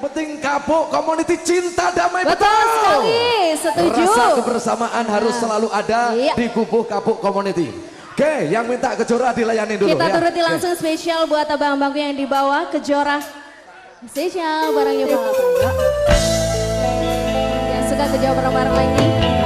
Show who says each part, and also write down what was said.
Speaker 1: penting kapuk community cinta damai
Speaker 2: Betul sekali, setuju.
Speaker 1: Rasa kebersamaan harus
Speaker 2: nah.
Speaker 1: selalu ada
Speaker 2: Iya.
Speaker 1: di kubu kapuk community. Oke, yang minta kejora dilayani dulu
Speaker 2: Kita
Speaker 1: ya.
Speaker 2: turuti
Speaker 1: Oke.
Speaker 2: langsung spesial buat abang-abangku yang di bawah kejora. Spesial barangnya Bapak. Yang suka kejora bareng-bareng lagi.